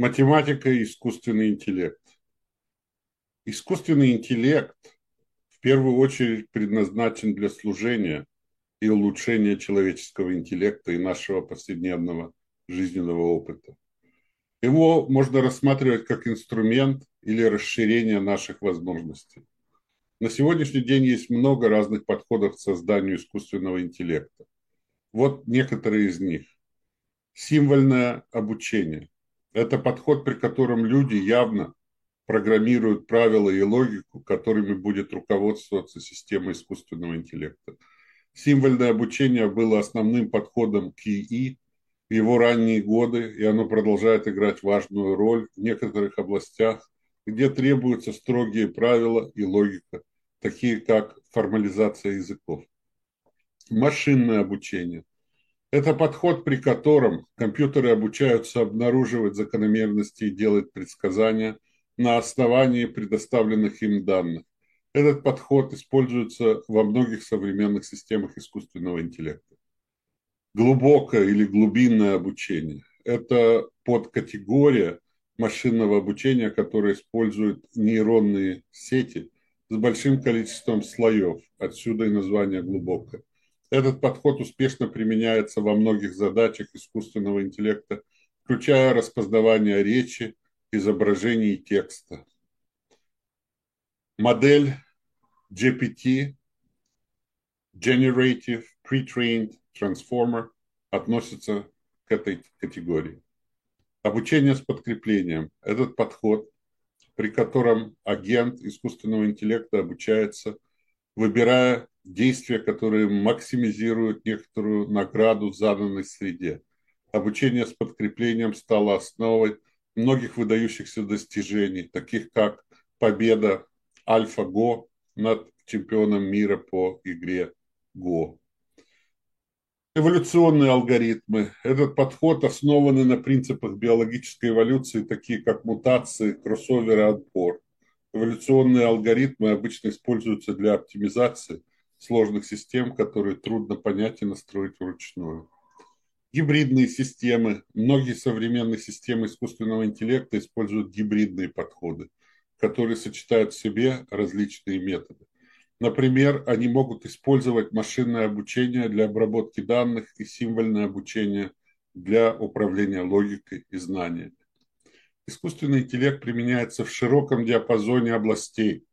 Математика и искусственный интеллект. Искусственный интеллект в первую очередь предназначен для служения и улучшения человеческого интеллекта и нашего повседневного жизненного опыта. Его можно рассматривать как инструмент или расширение наших возможностей. На сегодняшний день есть много разных подходов к созданию искусственного интеллекта. Вот некоторые из них. Символьное обучение – это подход, при котором люди явно программируют правила и логику, которыми будет руководствоваться система искусственного интеллекта. Символьное обучение было основным подходом к ИИ в его ранние годы, и оно продолжает играть важную роль в некоторых областях, где требуются строгие правила и логика, такие как формализация языков. Машинное обучение это подход, при котором компьютеры обучаются обнаруживать закономерности и делать предсказания на основании предоставленных им данных. Этот подход используется во многих современных системах искусственного интеллекта. Глубокое или глубинное обучение – это подкатегория машинного обучения, которая использует нейронные сети с большим количеством слоев, отсюда и название глубокое. Этот подход успешно применяется во многих задачах искусственного интеллекта, включая распознавание речи, изображений и текста. Модель GPT, Generative Pre-trained Transformer относится к этой категории. Обучение с подкреплением – этот подход, при котором агент искусственного интеллекта обучается, выбирая действия, которые максимизируют некоторую награду в заданной среде. Обучение с подкреплением стало основой многих выдающихся достижений, таких как победа Альфа-Го над чемпионом мира по игре Го. Эволюционные алгоритмы. Этот подход основан на принципах биологической эволюции, такие как мутации, кроссоверы, отбор. Эволюционные алгоритмы обычно используются для оптимизации сложных систем, которые трудно понять и настроить вручную. Гибридные системы. Многие современные системы искусственного интеллекта используют гибридные подходы, которые сочетают в себе различные методы. Например, они могут использовать машинное обучение для обработки данных и символьное обучение для управления логикой и знаниями. Искусственный интеллект применяется в широком диапазоне областей,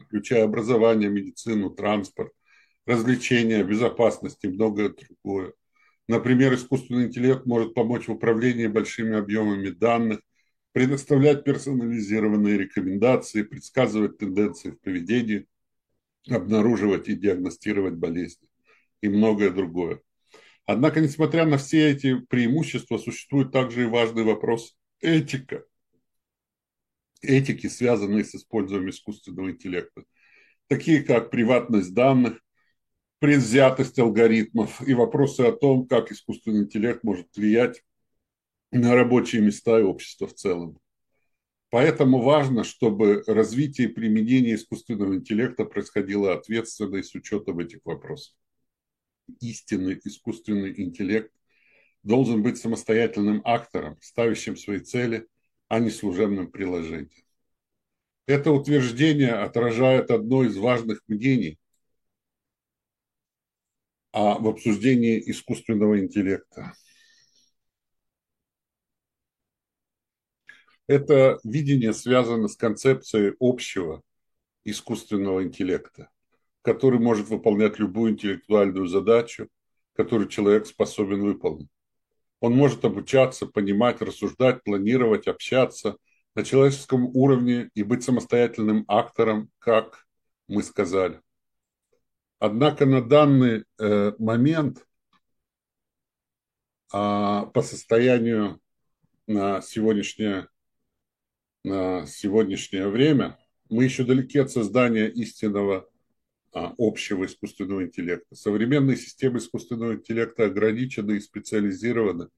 включая образование, медицину, транспорт, развлечения, безопасность и многое другое. Например, искусственный интеллект может помочь в управлении большими объемами данных, предоставлять персонализированные рекомендации, предсказывать тенденции в поведении, обнаруживать и диагностировать болезни и многое другое. Однако, несмотря на все эти преимущества, существует также и важный вопрос – этика этики, связанные с использованием искусственного интеллекта, такие как приватность данных, предвзятость алгоритмов и вопросы о том, как искусственный интеллект может влиять на рабочие места и общество в целом. Поэтому важно, чтобы развитие и применение искусственного интеллекта происходило ответственно и с учетом этих вопросов. Истинный искусственный интеллект должен быть самостоятельным актором, ставящим свои цели – а не служебным приложением. Это утверждение отражает одно из важных мнений а в обсуждении искусственного интеллекта. Это видение связано с концепцией общего искусственного интеллекта, который может выполнять любую интеллектуальную задачу, которую человек способен выполнить. Он может обучаться, понимать, рассуждать, планировать, общаться на человеческом уровне и быть самостоятельным актором, как мы сказали. Однако на данный э, момент а, по состоянию на сегодняшнее, на сегодняшнее время мы еще далеки от создания истинного общего искусственного интеллекта. Современные системы искусственного интеллекта ограничены и специализированы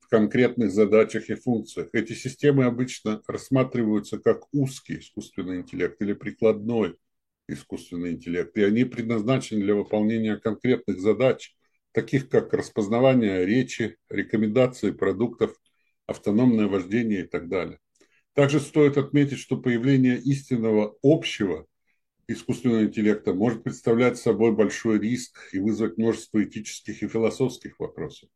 в конкретных задачах и функциях. Эти системы обычно рассматриваются как узкий искусственный интеллект или прикладной искусственный интеллект, и они предназначены для выполнения конкретных задач, таких как распознавание речи, рекомендации продуктов, автономное вождение и так далее. Также стоит отметить, что появление истинного общего искусственного интеллекта может представлять собой большой риск и вызвать множество этических и философских вопросов.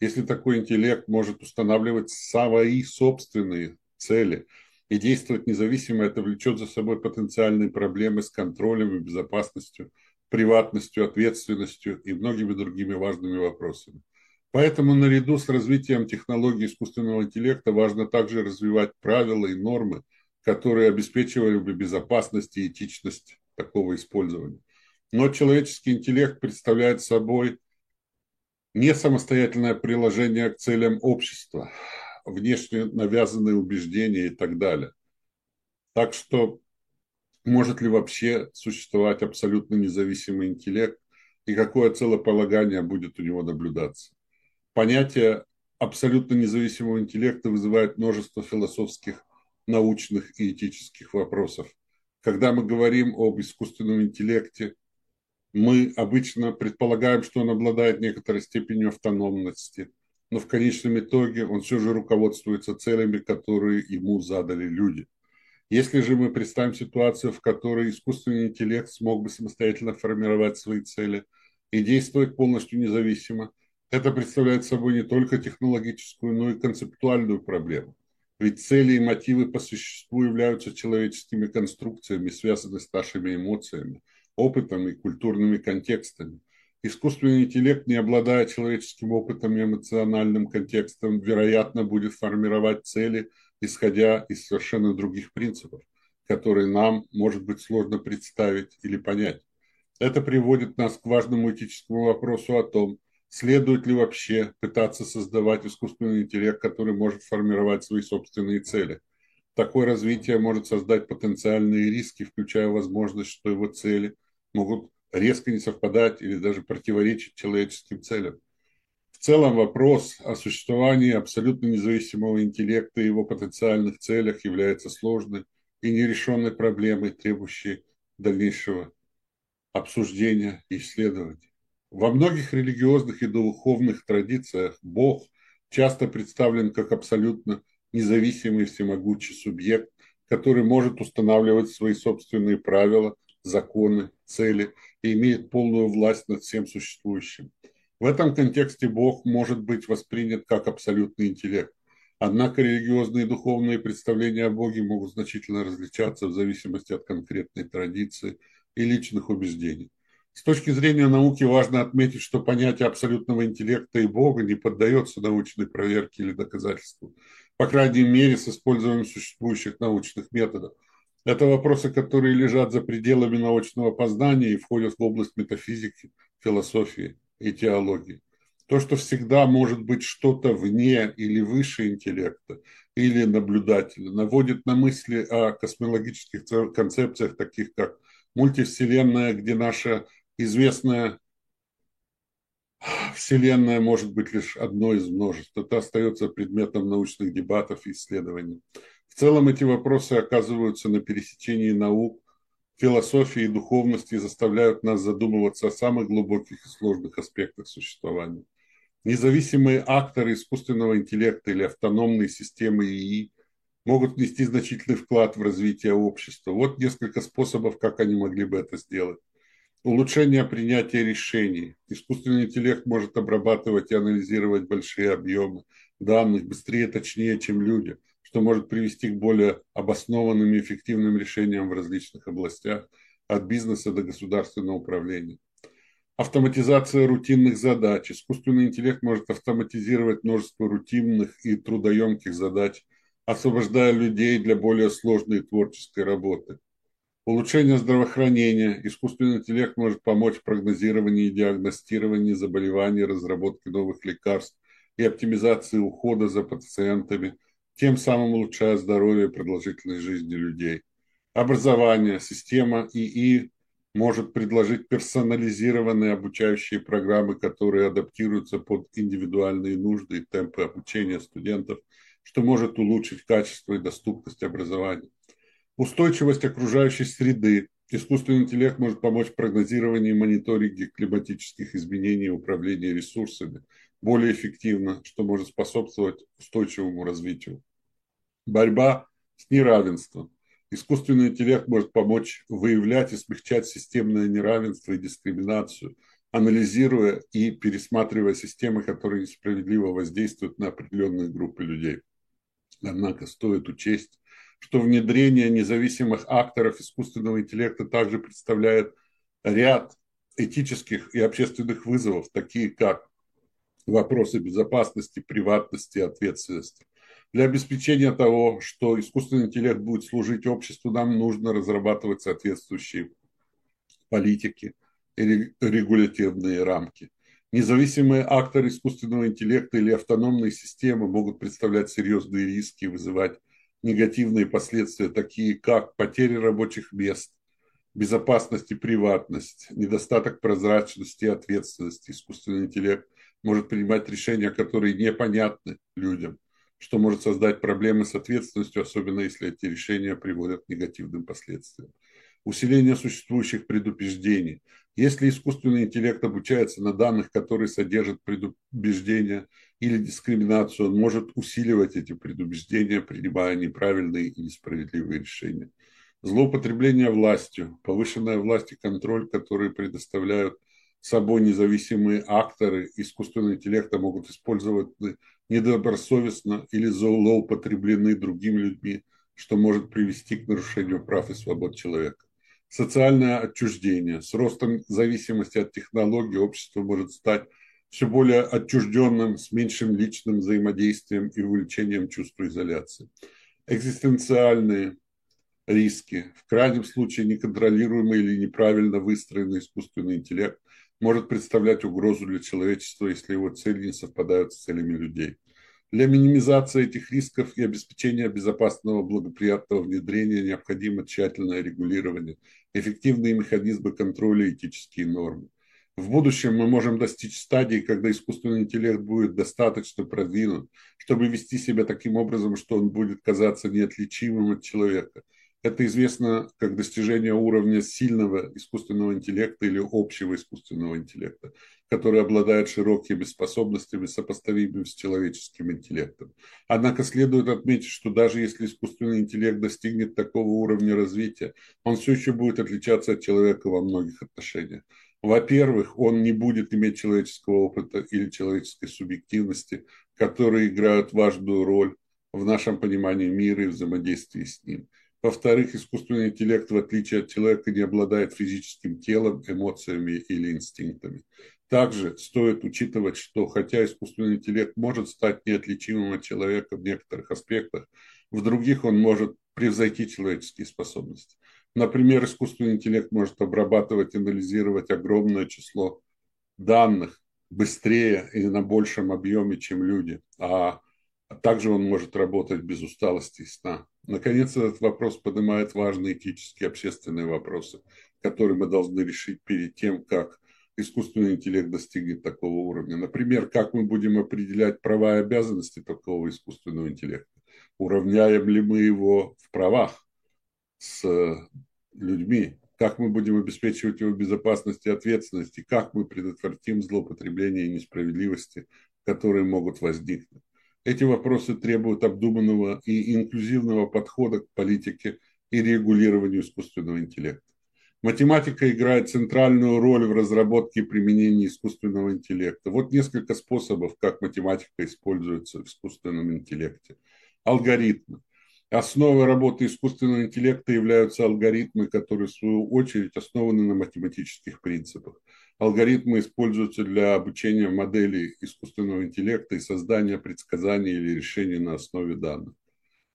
Если такой интеллект может устанавливать свои собственные цели и действовать независимо, это влечет за собой потенциальные проблемы с контролем и безопасностью, приватностью, ответственностью и многими другими важными вопросами. Поэтому наряду с развитием технологий искусственного интеллекта важно также развивать правила и нормы, которые обеспечивали бы безопасность и этичность такого использования. Но человеческий интеллект представляет собой не самостоятельное приложение к целям общества, внешне навязанные убеждения и так далее. Так что может ли вообще существовать абсолютно независимый интеллект и какое целополагание будет у него наблюдаться? Понятие абсолютно независимого интеллекта вызывает множество философских, научных и этических вопросов. Когда мы говорим об искусственном интеллекте, мы обычно предполагаем, что он обладает некоторой степенью автономности, но в конечном итоге он все же руководствуется целями, которые ему задали люди. Если же мы представим ситуацию, в которой искусственный интеллект смог бы самостоятельно формировать свои цели и действовать полностью независимо, это представляет собой не только технологическую, но и концептуальную проблему. Ведь цели и мотивы по существу являются человеческими конструкциями, связанными с нашими эмоциями, опытом и культурными контекстами. Искусственный интеллект, не обладая человеческим опытом и эмоциональным контекстом, вероятно, будет формировать цели, исходя из совершенно других принципов, которые нам, может быть, сложно представить или понять. Это приводит нас к важному этическому вопросу о том, Следует ли вообще пытаться создавать искусственный интеллект, который может формировать свои собственные цели? Такое развитие может создать потенциальные риски, включая возможность, что его цели могут резко не совпадать или даже противоречить человеческим целям. В целом вопрос о существовании абсолютно независимого интеллекта и его потенциальных целях является сложной и нерешенной проблемой, требующей дальнейшего обсуждения и исследования. Во многих религиозных и духовных традициях Бог часто представлен как абсолютно независимый всемогущий субъект, который может устанавливать свои собственные правила, законы, цели и имеет полную власть над всем существующим. В этом контексте Бог может быть воспринят как абсолютный интеллект. Однако религиозные и духовные представления о Боге могут значительно различаться в зависимости от конкретной традиции и личных убеждений. С точки зрения науки важно отметить, что понятие абсолютного интеллекта и Бога не поддается научной проверке или доказательству, по крайней мере, с использованием существующих научных методов. Это вопросы, которые лежат за пределами научного познания и входят в область метафизики, философии и теологии. То, что всегда может быть что-то вне или выше интеллекта или наблюдателя, наводит на мысли о космологических концепциях, таких как мультивселенная, где наша известная Вселенная может быть лишь одной из множеств. Это остается предметом научных дебатов и исследований. В целом эти вопросы оказываются на пересечении наук, философии и духовности и заставляют нас задумываться о самых глубоких и сложных аспектах существования. Независимые акторы искусственного интеллекта или автономные системы ИИ могут внести значительный вклад в развитие общества. Вот несколько способов, как они могли бы это сделать. Улучшение принятия решений. Искусственный интеллект может обрабатывать и анализировать большие объемы данных быстрее, точнее, чем люди, что может привести к более обоснованным и эффективным решениям в различных областях, от бизнеса до государственного управления. Автоматизация рутинных задач. Искусственный интеллект может автоматизировать множество рутинных и трудоемких задач, освобождая людей для более сложной творческой работы. Улучшение здравоохранения. Искусственный интеллект может помочь в прогнозировании и диагностировании заболеваний, разработке новых лекарств и оптимизации ухода за пациентами, тем самым улучшая здоровье и продолжительность жизни людей. Образование. Система ИИ может предложить персонализированные обучающие программы, которые адаптируются под индивидуальные нужды и темпы обучения студентов, что может улучшить качество и доступность образования устойчивость окружающей среды. Искусственный интеллект может помочь в прогнозировании и мониторинге климатических изменений и управлении ресурсами более эффективно, что может способствовать устойчивому развитию. Борьба с неравенством. Искусственный интеллект может помочь выявлять и смягчать системное неравенство и дискриминацию, анализируя и пересматривая системы, которые несправедливо воздействуют на определенные группы людей. Однако стоит учесть, что внедрение независимых акторов искусственного интеллекта также представляет ряд этических и общественных вызовов, такие как вопросы безопасности, приватности ответственности. Для обеспечения того, что искусственный интеллект будет служить обществу, нам нужно разрабатывать соответствующие политики и регулятивные рамки. Независимые акторы искусственного интеллекта или автономные системы могут представлять серьезные риски и вызывать негативные последствия, такие как потеря рабочих мест, безопасность и приватность, недостаток прозрачности и ответственности. Искусственный интеллект может принимать решения, которые непонятны людям, что может создать проблемы с ответственностью, особенно если эти решения приводят к негативным последствиям. Усиление существующих предубеждений. Если искусственный интеллект обучается на данных, которые содержат предубеждения или дискриминацию, он может усиливать эти предубеждения, принимая неправильные и несправедливые решения. Злоупотребление властью, повышенная власть и контроль, которые предоставляют собой независимые акторы искусственного интеллекта могут использовать недобросовестно или злоупотреблены другими людьми, что может привести к нарушению прав и свобод человека. Социальное отчуждение. С ростом зависимости от технологий общество может стать все более отчужденным, с меньшим личным взаимодействием и увеличением чувства изоляции. Экзистенциальные риски. В крайнем случае неконтролируемый или неправильно выстроенный искусственный интеллект может представлять угрозу для человечества, если его цели не совпадают с целями людей. Для минимизации этих рисков и обеспечения безопасного благоприятного внедрения необходимо тщательное регулирование, эффективные механизмы контроля и этические нормы. В будущем мы можем достичь стадии, когда искусственный интеллект будет достаточно продвинут, чтобы вести себя таким образом, что он будет казаться неотличимым от человека – это известно как достижение уровня сильного искусственного интеллекта или общего искусственного интеллекта, который обладает широкими способностями, сопоставимыми с человеческим интеллектом. Однако следует отметить, что даже если искусственный интеллект достигнет такого уровня развития, он все еще будет отличаться от человека во многих отношениях. Во-первых, он не будет иметь человеческого опыта или человеческой субъективности, которые играют важную роль в нашем понимании мира и взаимодействии с ним. Во-вторых, искусственный интеллект, в отличие от человека, не обладает физическим телом, эмоциями или инстинктами. Также стоит учитывать, что хотя искусственный интеллект может стать неотличимым от человека в некоторых аспектах, в других он может превзойти человеческие способности. Например, искусственный интеллект может обрабатывать и анализировать огромное число данных быстрее и на большем объеме, чем люди, а также он может работать без усталости и сна. Наконец, этот вопрос поднимает важные этические общественные вопросы, которые мы должны решить перед тем, как искусственный интеллект достигнет такого уровня. Например, как мы будем определять права и обязанности такого искусственного интеллекта? Уравняем ли мы его в правах с людьми? Как мы будем обеспечивать его безопасность и ответственность? И как мы предотвратим злоупотребление и несправедливости, которые могут возникнуть? Эти вопросы требуют обдуманного и инклюзивного подхода к политике и регулированию искусственного интеллекта. Математика играет центральную роль в разработке и применении искусственного интеллекта. Вот несколько способов, как математика используется в искусственном интеллекте. Алгоритмы. Основой работы искусственного интеллекта являются алгоритмы, которые в свою очередь основаны на математических принципах. Алгоритмы используются для обучения моделей искусственного интеллекта и создания предсказаний или решений на основе данных.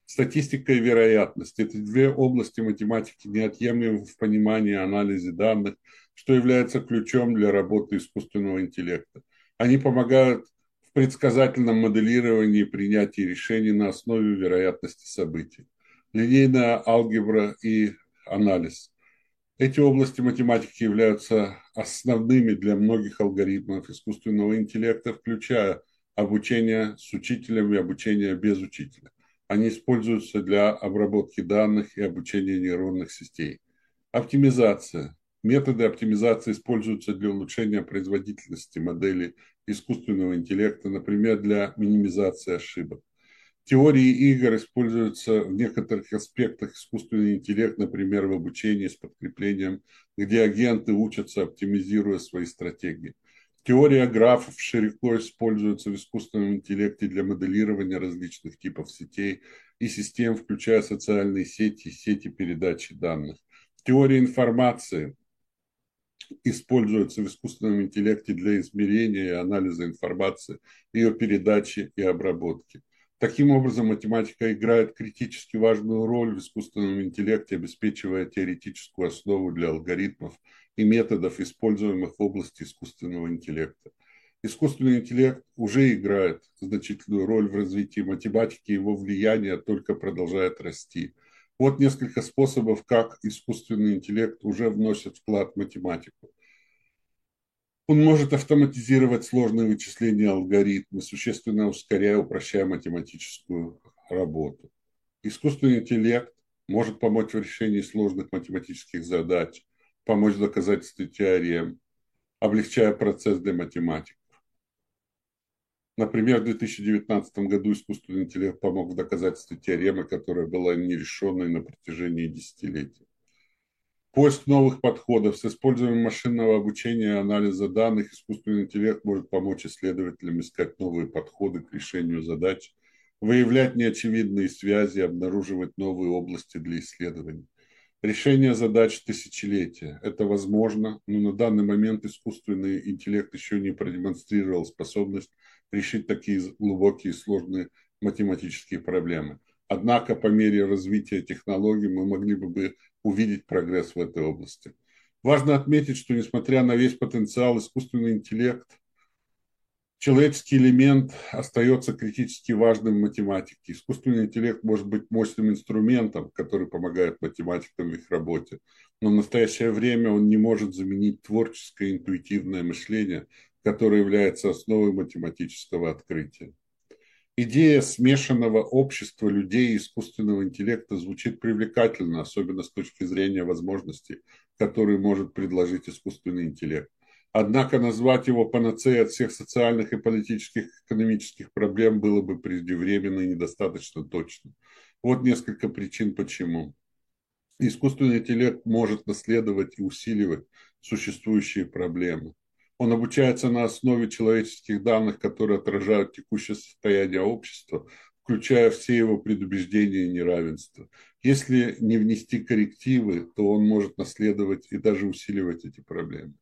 Статистика и вероятность – это две области математики, неотъемлемы в понимании и анализе данных, что является ключом для работы искусственного интеллекта. Они помогают предсказательном моделировании и принятии решений на основе вероятности событий. Линейная алгебра и анализ – эти области математики являются основными для многих алгоритмов искусственного интеллекта, включая обучение с учителем и обучение без учителя. Они используются для обработки данных и обучения нейронных сетей. Оптимизация. Методы оптимизации используются для улучшения производительности моделей искусственного интеллекта, например, для минимизации ошибок. Теории игр используются в некоторых аспектах искусственный интеллект, например, в обучении с подкреплением, где агенты учатся, оптимизируя свои стратегии. Теория графов широко используется в искусственном интеллекте для моделирования различных типов сетей и систем, включая социальные сети и сети передачи данных. Теория информации используется в искусственном интеллекте для измерения и анализа информации, ее передачи и обработки. Таким образом, математика играет критически важную роль в искусственном интеллекте, обеспечивая теоретическую основу для алгоритмов и методов, используемых в области искусственного интеллекта. Искусственный интеллект уже играет значительную роль в развитии математики, его влияние только продолжает расти. Вот несколько способов, как искусственный интеллект уже вносит вклад в математику. Он может автоматизировать сложные вычисления алгоритмы, существенно ускоряя, упрощая математическую работу. Искусственный интеллект может помочь в решении сложных математических задач, помочь в доказательстве теорем, облегчая процесс для математиков. Например, в 2019 году искусственный интеллект помог в доказательстве теоремы, которая была нерешенной на протяжении десятилетий. Поиск новых подходов с использованием машинного обучения и анализа данных искусственный интеллект может помочь исследователям искать новые подходы к решению задач, выявлять неочевидные связи, обнаруживать новые области для исследований. Решение задач тысячелетия. Это возможно, но на данный момент искусственный интеллект еще не продемонстрировал способность решить такие глубокие сложные математические проблемы. Однако по мере развития технологий мы могли бы увидеть прогресс в этой области. Важно отметить, что несмотря на весь потенциал искусственный интеллект, человеческий элемент остается критически важным в математике. Искусственный интеллект может быть мощным инструментом, который помогает математикам в их работе, но в настоящее время он не может заменить творческое интуитивное мышление, которое является основой математического открытия. Идея смешанного общества людей и искусственного интеллекта звучит привлекательно, особенно с точки зрения возможностей, которые может предложить искусственный интеллект. Однако назвать его панацеей от всех социальных и политических экономических проблем было бы преждевременно и недостаточно точно. Вот несколько причин почему. Искусственный интеллект может наследовать и усиливать существующие проблемы. Он обучается на основе человеческих данных, которые отражают текущее состояние общества, включая все его предубеждения и неравенства. Если не внести коррективы, то он может наследовать и даже усиливать эти проблемы.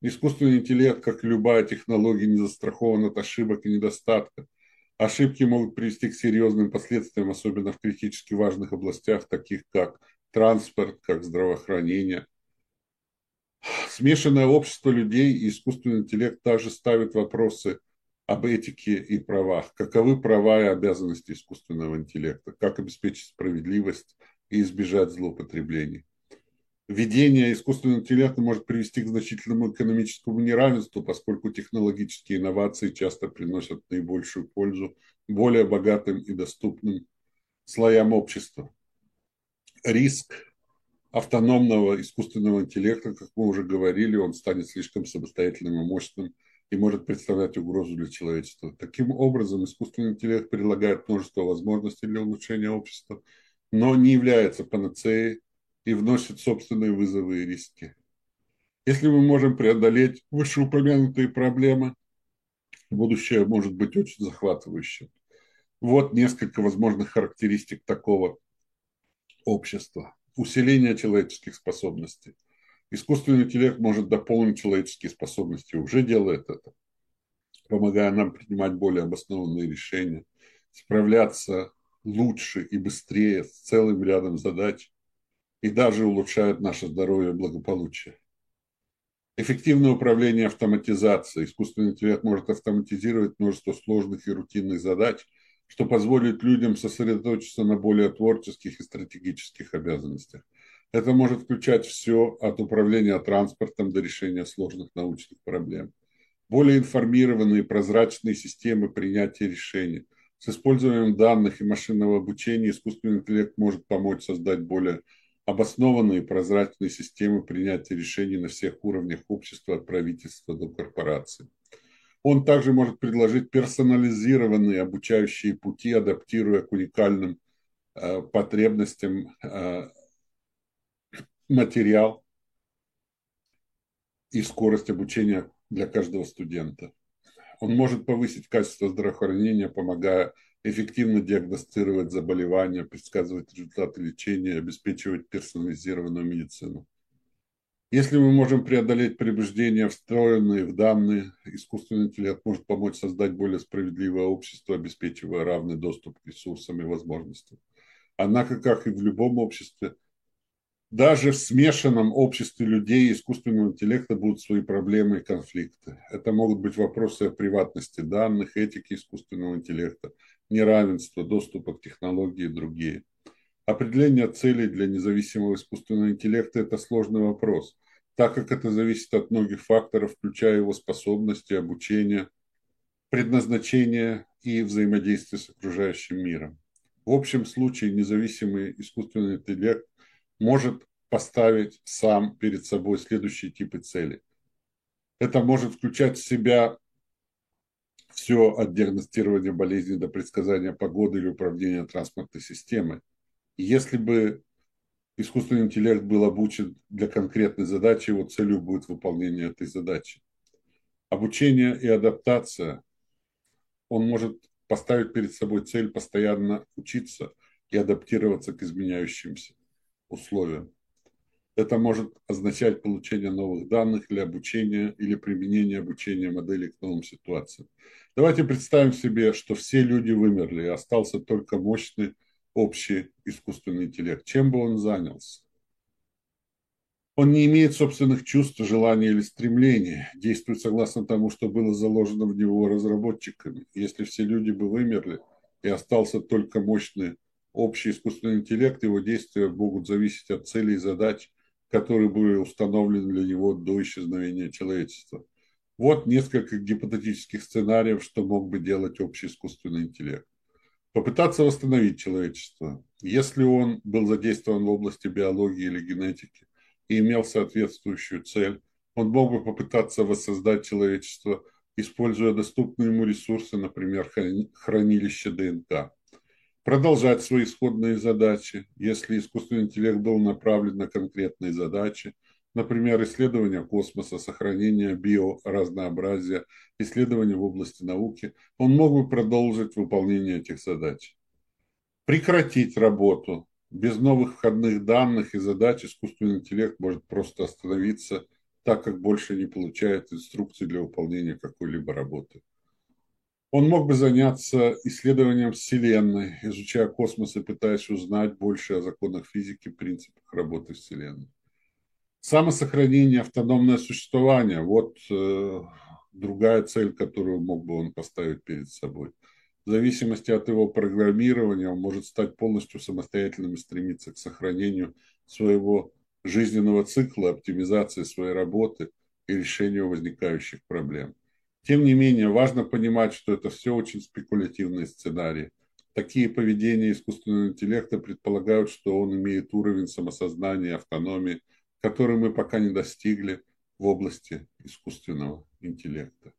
Искусственный интеллект, как и любая технология, не застрахован от ошибок и недостатков. Ошибки могут привести к серьезным последствиям, особенно в критически важных областях, таких как транспорт, как здравоохранение, Смешанное общество людей и искусственный интеллект также ставит вопросы об этике и правах. Каковы права и обязанности искусственного интеллекта? Как обеспечить справедливость и избежать злоупотреблений? Введение искусственного интеллекта может привести к значительному экономическому неравенству, поскольку технологические инновации часто приносят наибольшую пользу более богатым и доступным слоям общества. Риск автономного искусственного интеллекта, как мы уже говорили, он станет слишком самостоятельным и мощным и может представлять угрозу для человечества. Таким образом, искусственный интеллект предлагает множество возможностей для улучшения общества, но не является панацеей и вносит собственные вызовы и риски. Если мы можем преодолеть вышеупомянутые проблемы, будущее может быть очень захватывающим. Вот несколько возможных характеристик такого общества усиление человеческих способностей. Искусственный интеллект может дополнить человеческие способности, уже делает это, помогая нам принимать более обоснованные решения, справляться лучше и быстрее с целым рядом задач и даже улучшает наше здоровье и благополучие. Эффективное управление автоматизацией. Искусственный интеллект может автоматизировать множество сложных и рутинных задач – что позволит людям сосредоточиться на более творческих и стратегических обязанностях. Это может включать все от управления транспортом до решения сложных научных проблем. Более информированные прозрачные системы принятия решений. С использованием данных и машинного обучения искусственный интеллект может помочь создать более обоснованные прозрачные системы принятия решений на всех уровнях общества, от правительства до корпораций. Он также может предложить персонализированные обучающие пути, адаптируя к уникальным э, потребностям э, материал и скорость обучения для каждого студента. Он может повысить качество здравоохранения, помогая эффективно диагностировать заболевания, предсказывать результаты лечения, обеспечивать персонализированную медицину. Если мы можем преодолеть прибеждения, встроенные в данные, искусственный интеллект может помочь создать более справедливое общество, обеспечивая равный доступ к ресурсам и возможностям. Однако, как и в любом обществе, даже в смешанном обществе людей и искусственного интеллекта будут свои проблемы и конфликты. Это могут быть вопросы о приватности данных, этике искусственного интеллекта, неравенства, доступа к технологии и другие. Определение целей для независимого искусственного интеллекта – это сложный вопрос, так как это зависит от многих факторов, включая его способности, обучение, предназначение и взаимодействие с окружающим миром. В общем случае независимый искусственный интеллект может поставить сам перед собой следующие типы целей. Это может включать в себя все от диагностирования болезни до предсказания погоды или управления транспортной системой – если бы искусственный интеллект был обучен для конкретной задачи, его целью будет выполнение этой задачи. Обучение и адаптация, он может поставить перед собой цель постоянно учиться и адаптироваться к изменяющимся условиям. Это может означать получение новых данных для обучения или применение обучения моделей к новым ситуациям. Давайте представим себе, что все люди вымерли, и остался только мощный общий искусственный интеллект, чем бы он занялся? Он не имеет собственных чувств, желаний или стремлений, действует согласно тому, что было заложено в него разработчиками. Если все люди бы вымерли и остался только мощный общий искусственный интеллект, его действия могут зависеть от целей и задач, которые были установлены для него до исчезновения человечества. Вот несколько гипотетических сценариев, что мог бы делать общий искусственный интеллект попытаться восстановить человечество. Если он был задействован в области биологии или генетики и имел соответствующую цель, он мог бы попытаться воссоздать человечество, используя доступные ему ресурсы, например, хранилище ДНК. Продолжать свои исходные задачи, если искусственный интеллект был направлен на конкретные задачи, например, исследования космоса, сохранение биоразнообразия, исследования в области науки, он мог бы продолжить выполнение этих задач. Прекратить работу. Без новых входных данных и задач искусственный интеллект может просто остановиться, так как больше не получает инструкций для выполнения какой-либо работы. Он мог бы заняться исследованием Вселенной, изучая космос и пытаясь узнать больше о законах физики, принципах работы Вселенной. Самосохранение, автономное существование – вот э, другая цель, которую мог бы он поставить перед собой. В зависимости от его программирования он может стать полностью самостоятельным и стремиться к сохранению своего жизненного цикла, оптимизации своей работы и решению возникающих проблем. Тем не менее, важно понимать, что это все очень спекулятивные сценарии. Такие поведения искусственного интеллекта предполагают, что он имеет уровень самосознания, автономии – который мы пока не достигли в области искусственного интеллекта.